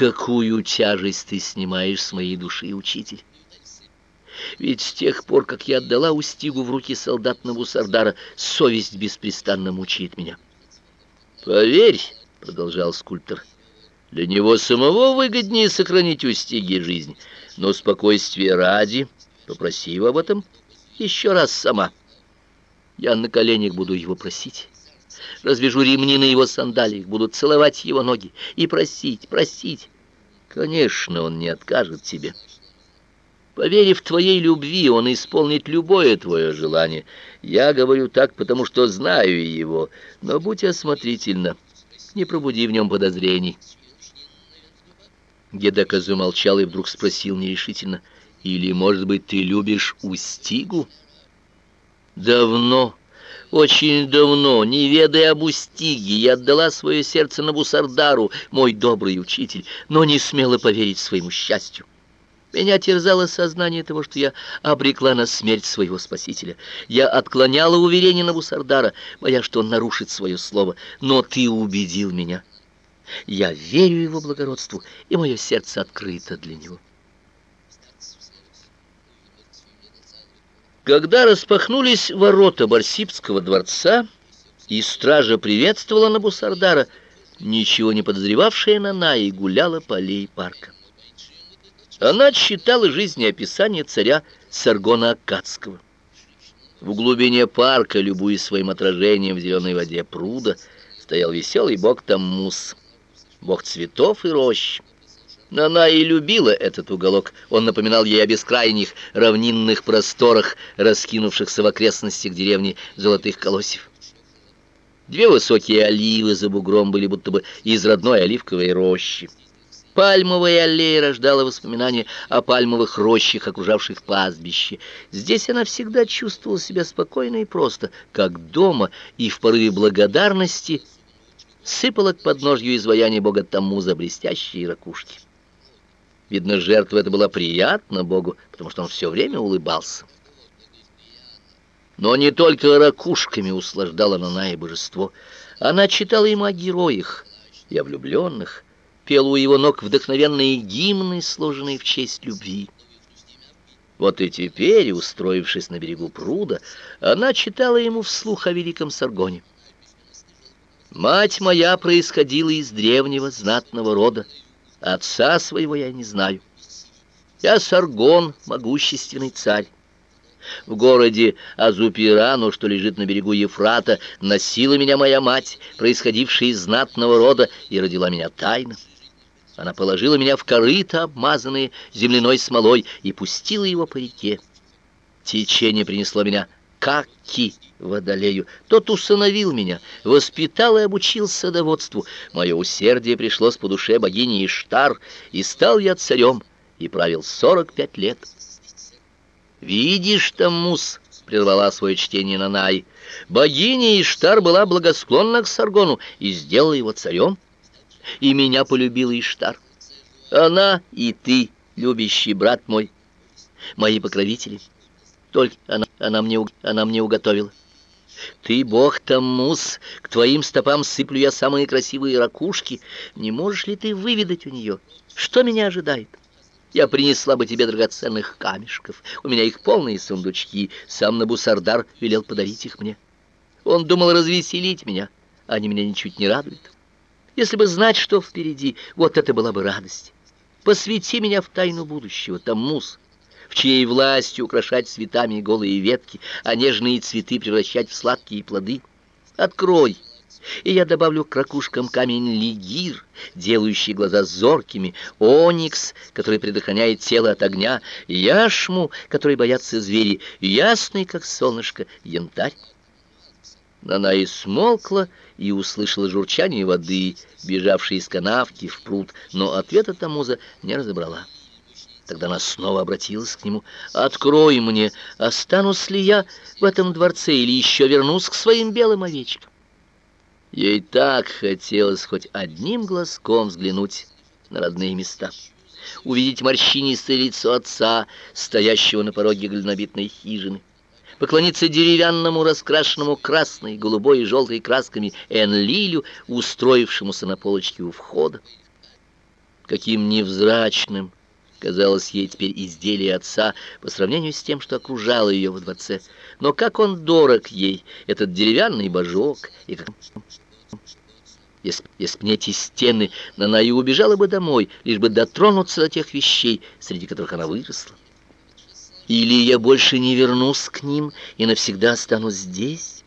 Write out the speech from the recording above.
Какую тяжесть ты снимаешь с моей души, учитель! Ведь с тех пор, как я отдала Устигу в руки солдат Навусардара, совесть беспрестанно мучает меня. «Поверь», — продолжал скульптор, — «для него самого выгоднее сохранить Устиге жизнь, но спокойствие ради, попроси его об этом еще раз сама. Я на коленях буду его просить» развяжу ремни на его сандалиях, буду целовать его ноги и просить, просить. Конечно, он не откажет тебе. Поверив твоей любви, он исполнит любое твое желание. Я говорю так, потому что знаю его, но будь осмотрительна, не пробуди в нем подозрений. Гедака замолчал и вдруг спросил нерешительно, «Или, может быть, ты любишь Устигу?» «Давно, очень давно, не ведая об Устиге, я отдала свое сердце на Бусардару, мой добрый учитель, но не смела поверить своему счастью. Меня терзало сознание того, что я обрекла на смерть своего спасителя. Я отклоняла уверение на Бусардара, боясь, что он нарушит свое слово. Но ты убедил меня. Я верю его благородству, и мое сердце открыто для него. Когда распахнулись ворота Барсибского дворца, и стража приветствовала Набусардара, ничего не подозревавшая Нанаи гуляла по аллее парка. Она читала жизнеописание царя Саргона Акадского. В глубине парка, любуясь своим отражением в зеленой воде пруда, стоял веселый бог Таммус, бог цветов и рощ. Но она и любила этот уголок. Он напоминал ей о бескрайних равнинных просторах, раскинувшихся в окрестностях деревни Золотых Колосьев. Две высокие оливы за бугром были будто бы из родной оливковой рощи. Пальмовая аллея рождала воспоминания о пальмовых рощах, окружавших пастбище. Здесь она всегда чувствовала себя спокойно и просто, как дома, и в порыве благодарности сыпала к подножью изваяния бога тому за блестящие ракушки. Видно, жертва это была приятна Богу, потому что он все время улыбался. Но не только ракушками услаждала Наная божество. Она читала ему о героях и о влюбленных, пела у его ног вдохновенные гимны, сложенные в честь любви. Вот и теперь, устроившись на берегу пруда, она читала ему вслух о великом Саргоне. «Мать моя происходила из древнего знатного рода, Отца своего я не знаю. Я Саргон, могущественный царь. В городе Азупирану, что лежит на берегу Ефрата, носила меня моя мать, происходившая из знатного рода, и родила меня тайно. Она положила меня в корыто, обмазанные земляной смолой, и пустила его по реке. Течение принесло меня Каки водолею. Тот усыновил меня, воспитал и обучил садоводству. Мое усердие пришлось по душе богини Иштар, и стал я царем, и правил сорок пять лет. «Видишь, Таммус», — прервала свое чтение Нанай, — «богиня Иштар была благосклонна к Саргону и сделала его царем, и меня полюбила Иштар. Она и ты, любящий брат мой, мои покровители». Только она, она, мне, она мне уготовила. Ты, бог Таммус, к твоим стопам сыплю я самые красивые ракушки. Не можешь ли ты выведать у нее, что меня ожидает? Я принесла бы тебе драгоценных камешков. У меня их полные сундучки. Сам Набусардар велел подарить их мне. Он думал развеселить меня, а они меня ничуть не радуют. Если бы знать, что впереди, вот это была бы радость. Посвяти меня в тайну будущего, Таммус, в чьей власти украшать цветами голые ветки, а нежные цветы превращать в сладкие плоды. Открой, и я добавлю к ракушкам камень лигир, делающий глаза зоркими, оникс, который предохраняет тело от огня, яшму, который боятся звери, ясный, как солнышко, янтарь. Она и смолкла и услышала журчание воды, бежавшей из канавки в пруд, но ответа Тамуза не разобрала. Тогда она снова обратилась к нему. «Открой мне, останусь ли я в этом дворце или еще вернусь к своим белым овечкам?» Ей так хотелось хоть одним глазком взглянуть на родные места, увидеть морщинистое лицо отца, стоящего на пороге глинобитной хижины, поклониться деревянному, раскрашенному красной, голубой и желтой красками Энлилю, устроившемуся на полочке у входа. каким невзрачным казалось ей теперь изделие отца по сравнению с тем, что окружало ее во дворце. Но как он дорог ей, этот деревянный божок, и как... Если, если б не эти стены, она и убежала бы домой, лишь бы дотронуться до тех вещей, среди которых она выросла. Или я больше не вернусь к ним и навсегда останусь здесь,